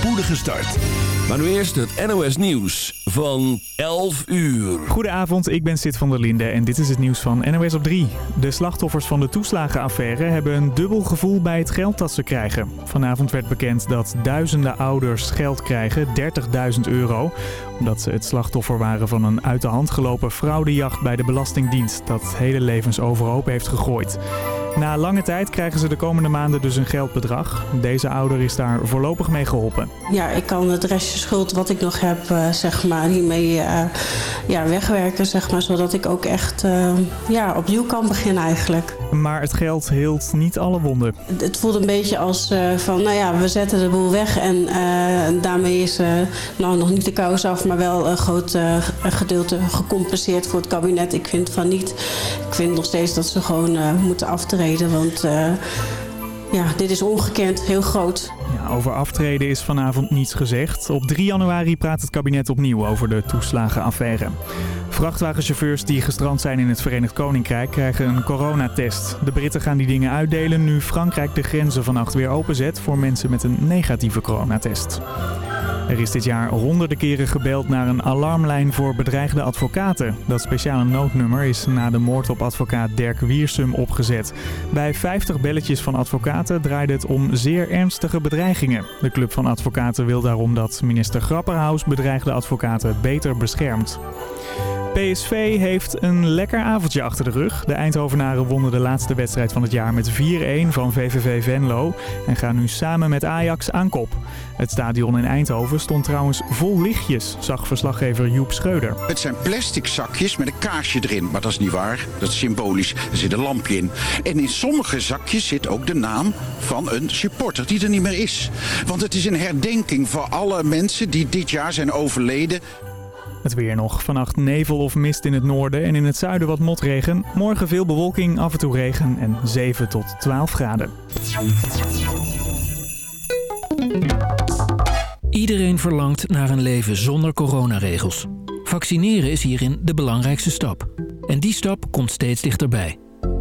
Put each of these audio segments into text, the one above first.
spoedige start. Maar nu eerst het NOS Nieuws van 11 uur. Goedenavond, ik ben Sid van der Linde en dit is het nieuws van NOS op 3. De slachtoffers van de toeslagenaffaire hebben een dubbel gevoel bij het geld dat ze krijgen. Vanavond werd bekend dat duizenden ouders geld krijgen, 30.000 euro. Omdat ze het slachtoffer waren van een uit de hand gelopen fraudejacht bij de Belastingdienst... dat hele levens overhoop heeft gegooid. Na lange tijd krijgen ze de komende maanden dus een geldbedrag. Deze ouder is daar voorlopig mee geholpen. Ja, ik kan het restje schuld wat ik nog heb, uh, zeg maar, hiermee uh, ja, wegwerken, zeg maar, zodat ik ook echt uh, ja, opnieuw kan beginnen eigenlijk. Maar het geld hield niet alle wonden. Het voelt een beetje als van, nou ja, we zetten de boel weg en daarmee is nou nog niet de kous af, maar wel een groot gedeelte gecompenseerd voor het kabinet. Ik vind van niet. Ik vind nog steeds dat ze gewoon moeten aftreden, want ja, dit is ongekend, heel groot. Ja, over aftreden is vanavond niets gezegd. Op 3 januari praat het kabinet opnieuw over de toeslagenaffaire. Vrachtwagenchauffeurs die gestrand zijn in het Verenigd Koninkrijk krijgen een coronatest. De Britten gaan die dingen uitdelen nu Frankrijk de grenzen vannacht weer openzet voor mensen met een negatieve coronatest. Er is dit jaar honderden keren gebeld naar een alarmlijn voor bedreigde advocaten. Dat speciale noodnummer is na de moord op advocaat Dirk Wiersum opgezet. Bij 50 belletjes van advocaten draaide het om zeer ernstige bedreigingen. De Club van Advocaten wil daarom dat minister Grapperhaus bedreigde advocaten beter beschermt. PSV heeft een lekker avondje achter de rug. De Eindhovenaren wonnen de laatste wedstrijd van het jaar met 4-1 van VVV Venlo en gaan nu samen met Ajax aan kop. Het stadion in Eindhoven stond trouwens vol lichtjes, zag verslaggever Joep Schreuder. Het zijn plastic zakjes met een kaarsje erin, maar dat is niet waar. Dat is symbolisch. Er zit een lampje in. En in sommige zakjes zit ook de naam van een supporter die er niet meer is. Want het is een herdenking voor alle mensen die dit jaar zijn overleden. Het weer nog. Vannacht nevel of mist in het noorden en in het zuiden wat motregen. Morgen veel bewolking, af en toe regen en 7 tot 12 graden. Iedereen verlangt naar een leven zonder coronaregels. Vaccineren is hierin de belangrijkste stap. En die stap komt steeds dichterbij.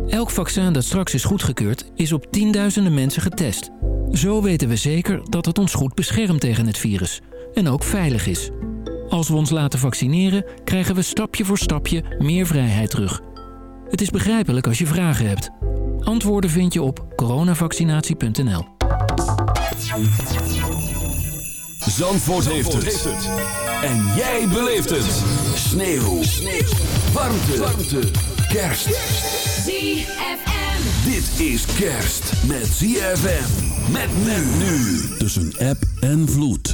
Elk vaccin dat straks is goedgekeurd is op tienduizenden mensen getest. Zo weten we zeker dat het ons goed beschermt tegen het virus. En ook veilig is. Als we ons laten vaccineren, krijgen we stapje voor stapje meer vrijheid terug. Het is begrijpelijk als je vragen hebt. Antwoorden vind je op coronavaccinatie.nl. Zandvoort, heeft, het. En jij beleeft het. Sneeuw. Sneeuw. Warmte. Warmte. Kerst. ZFM. Dit is kerst met ZFM. Met men nu. Tussen app en vloed.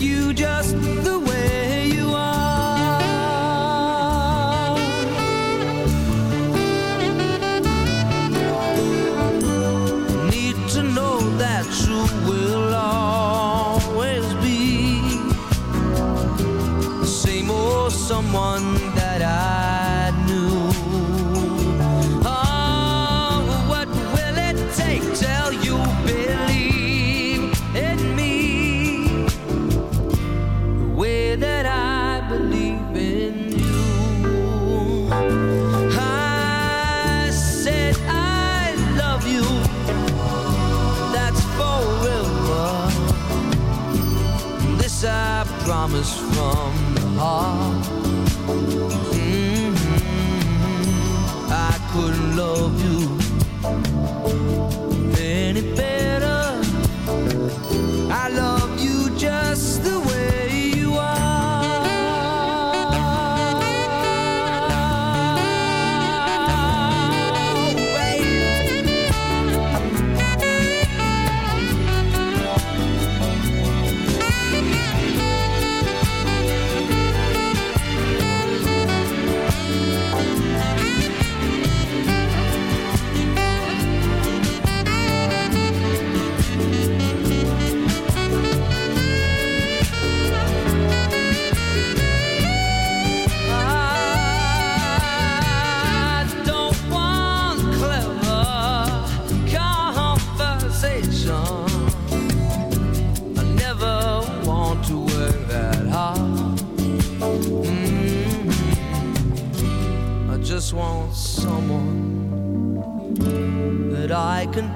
You just the way from the heart.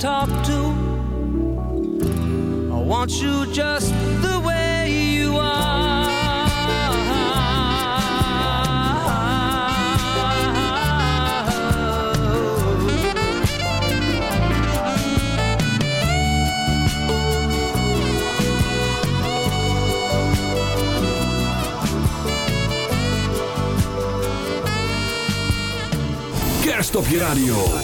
Talk to. I want you just the way you are. Kerst op je radio.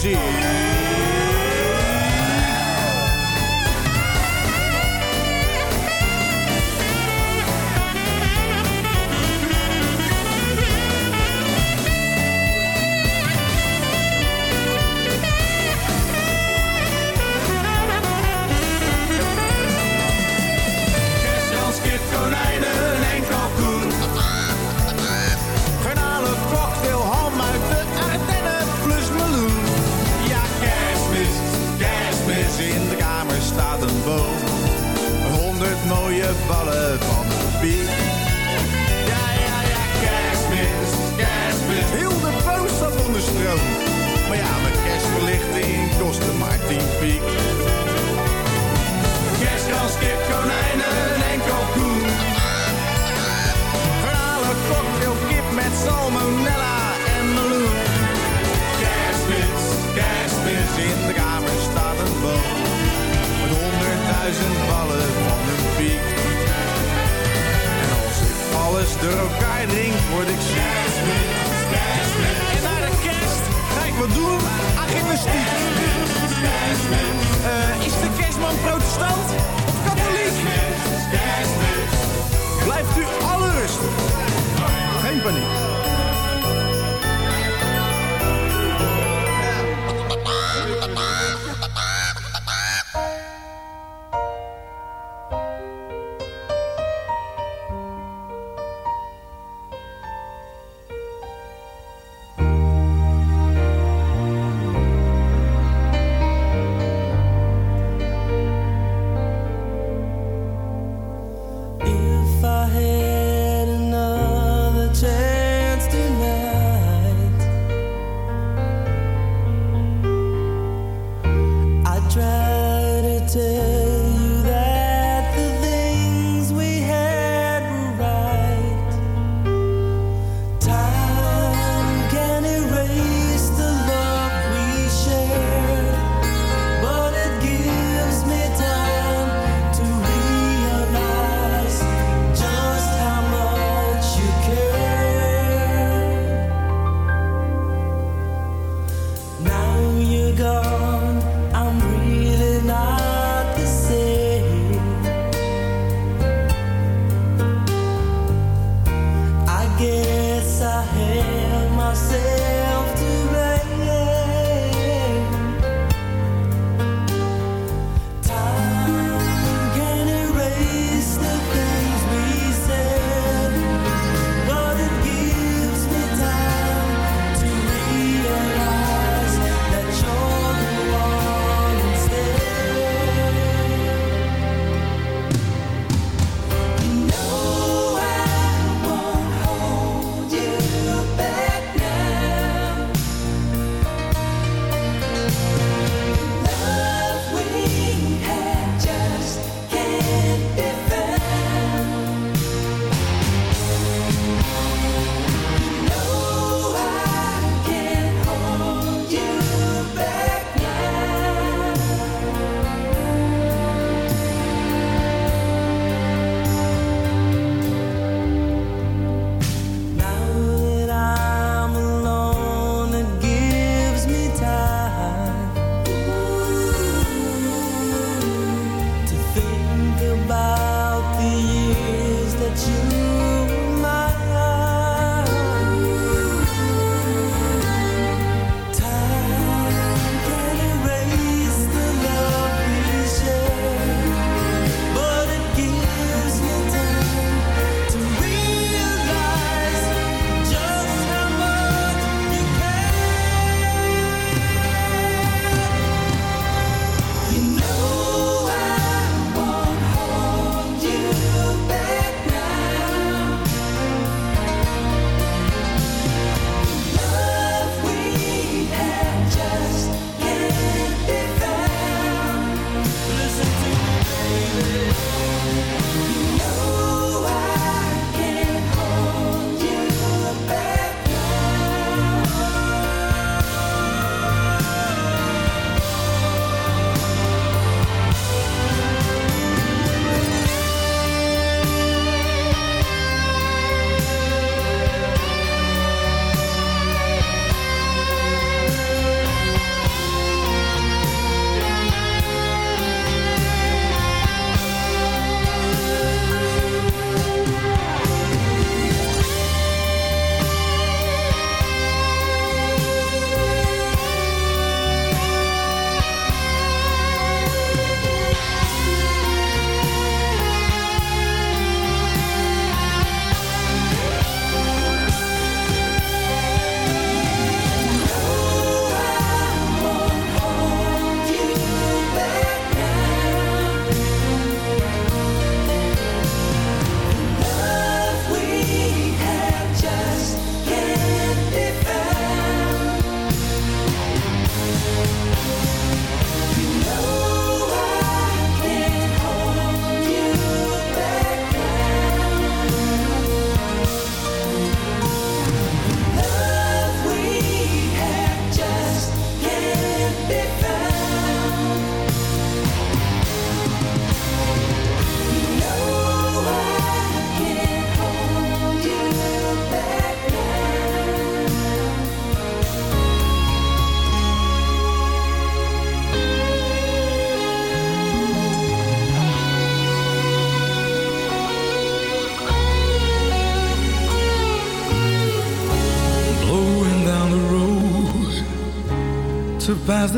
plezier.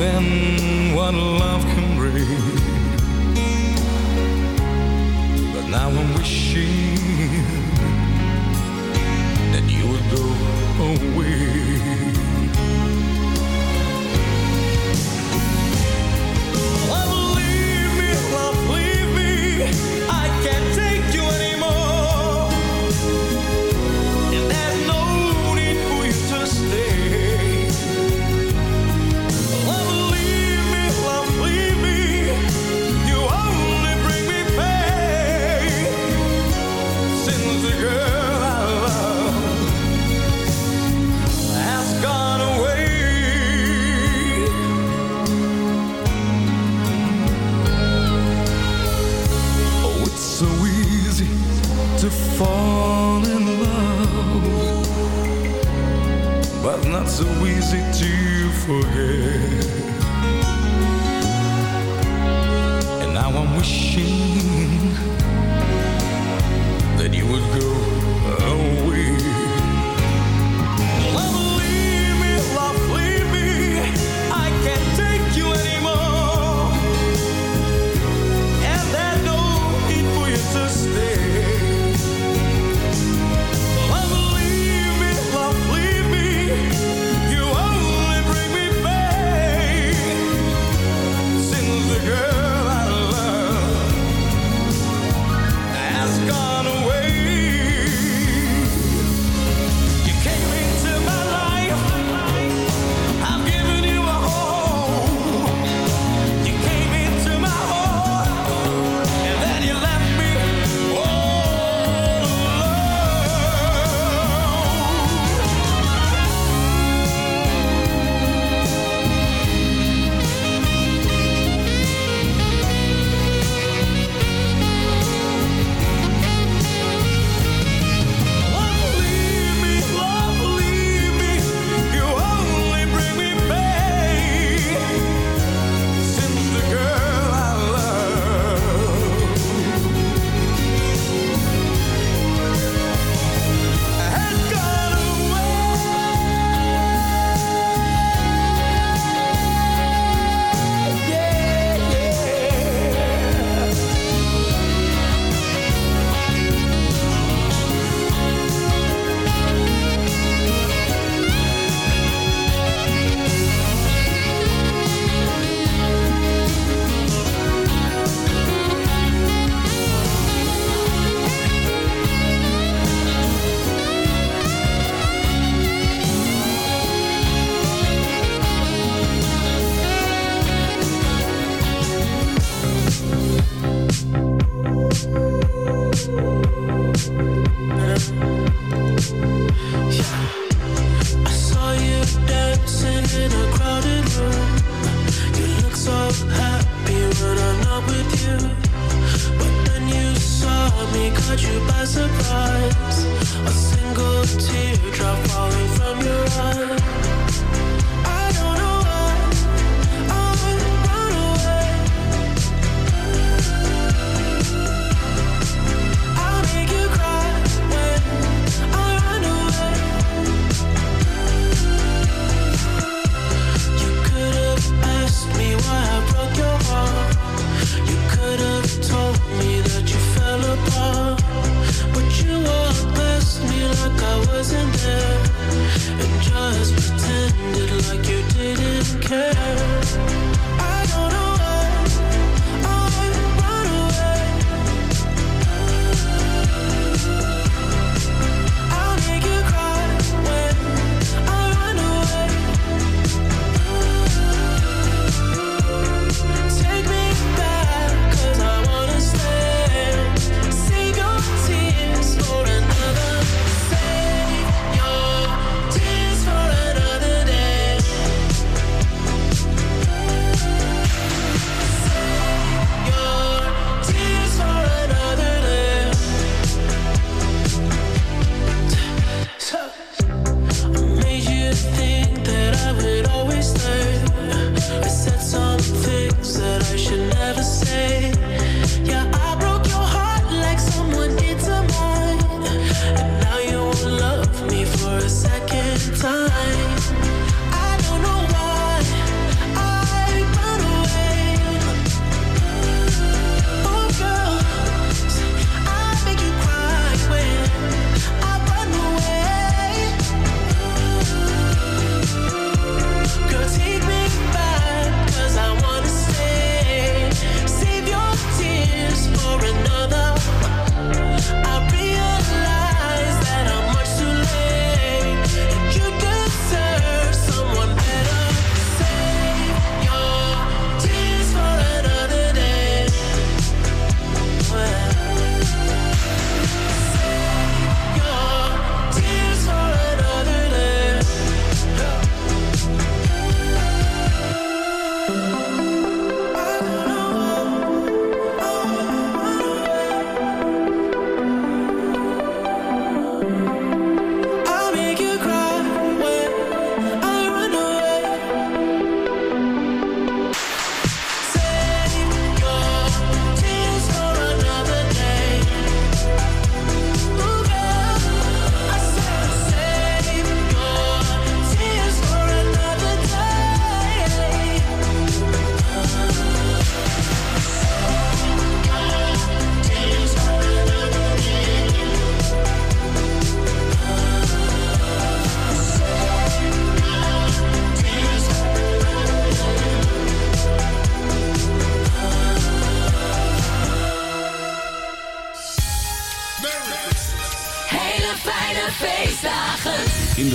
than what love can bring. But now I'm wishing fall in love, but not so easy to forget. And now I'm wishing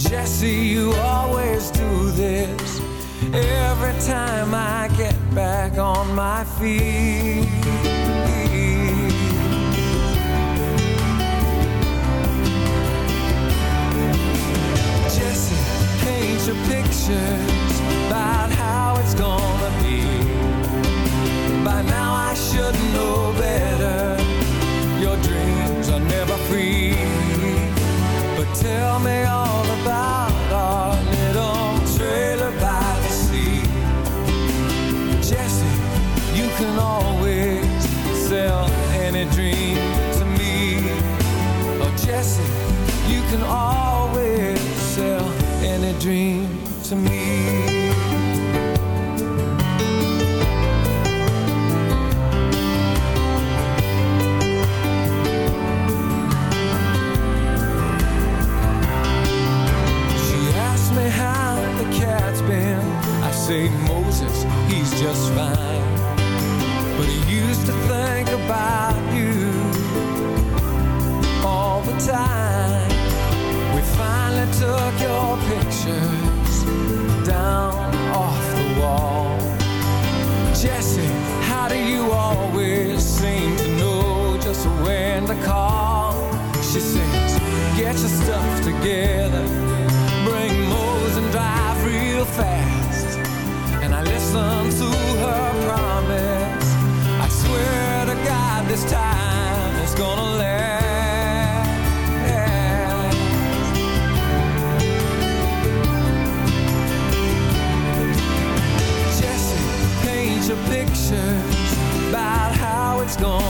Jesse, you always do this every time I get back on my feet. Jesse, paint your pictures about how it's gonna be. By now I should know just fine. But he used to think about you all the time. We finally took your pictures down off the wall. Jesse, how do you always seem to know just when to call? She says, get your stuff together, bring Mose and drive real fast. Listen to her promise. I swear to God, this time it's gonna last. Jesse, paint your pictures about how it's gonna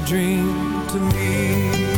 dream to me.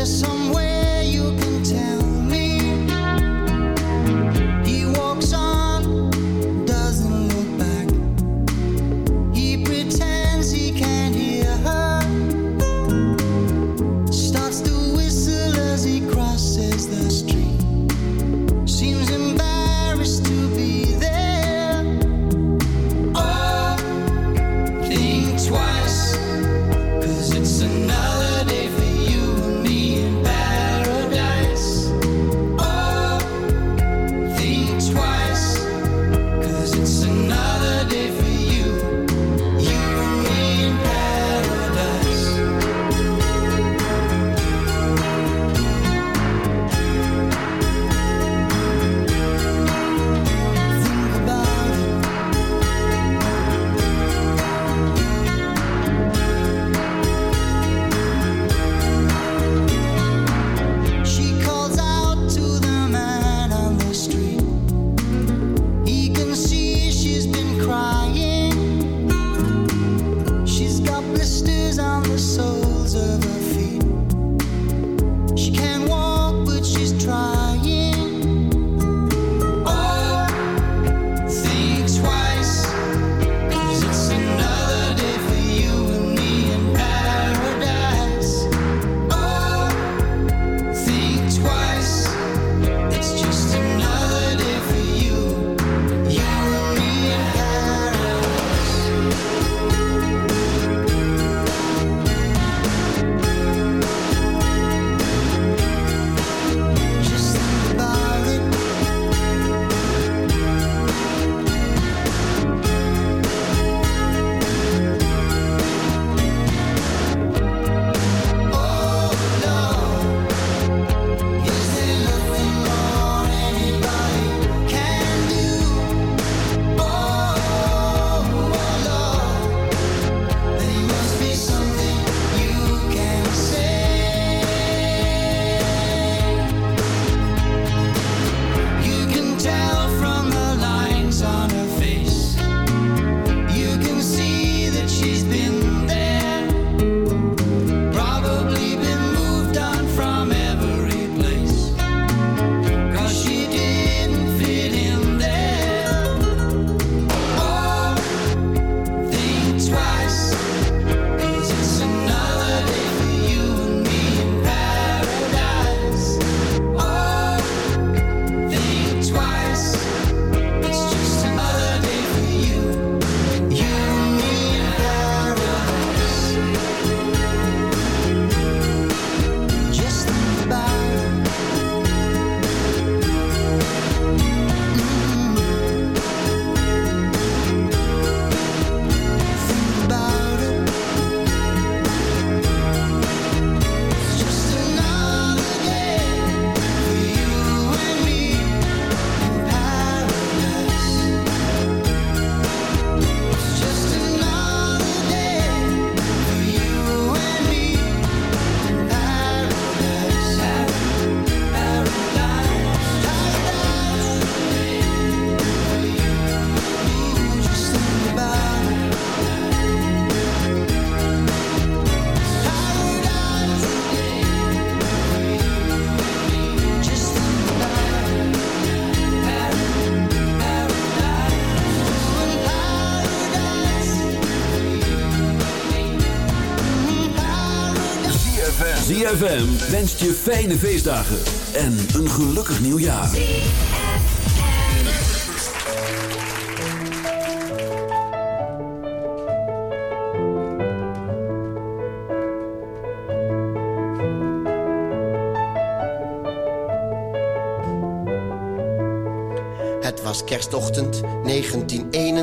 there's some ZFM wenst je fijne feestdagen en een gelukkig nieuwjaar. Het was kerstochtend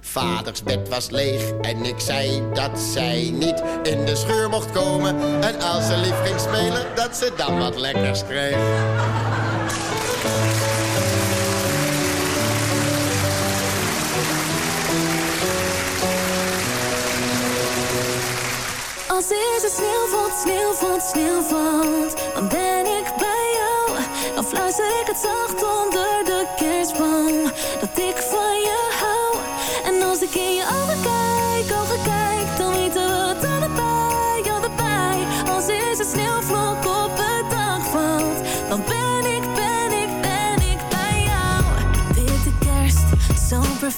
Vaders bed was leeg en ik zei dat zij niet in de schuur mocht komen. En als ze lief ging spelen, dat ze dan wat lekkers kreeg. Als eerste sneeuw valt, sneeuw valt, sneeuw valt Dan ben ik bij jou Dan fluister ik het zacht onder de kerstboom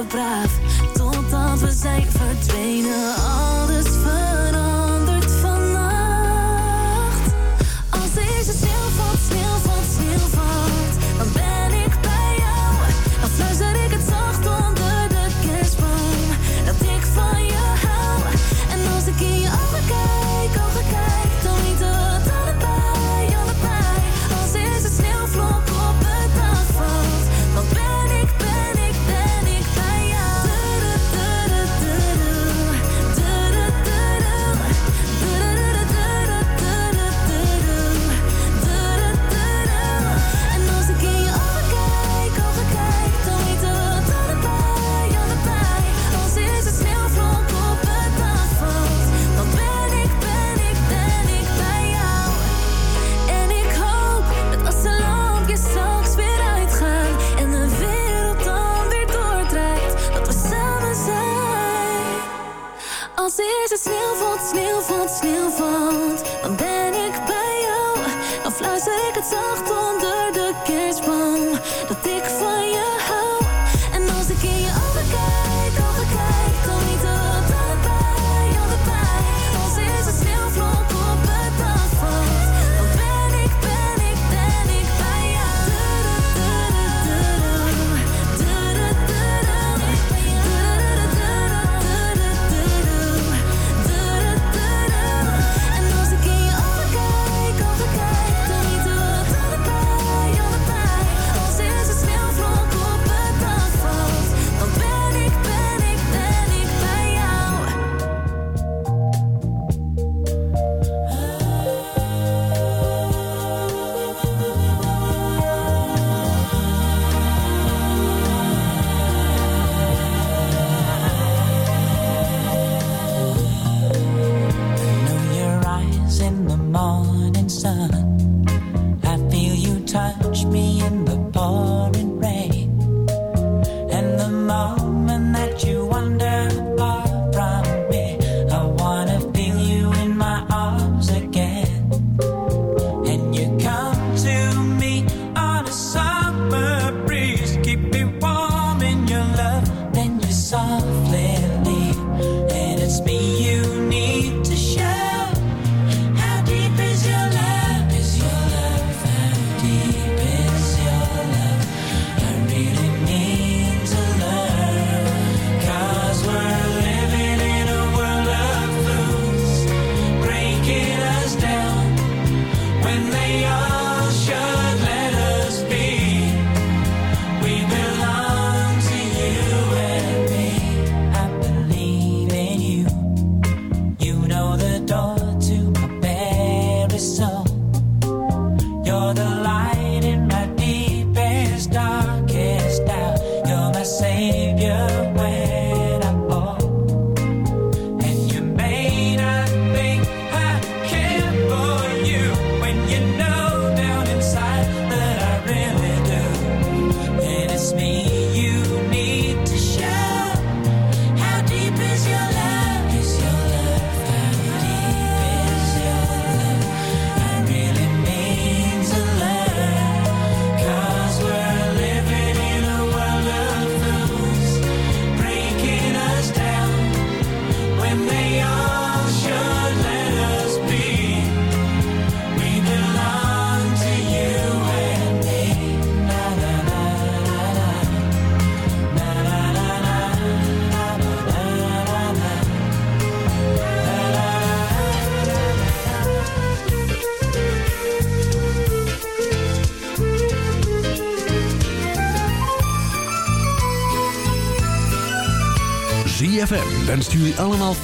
abraço.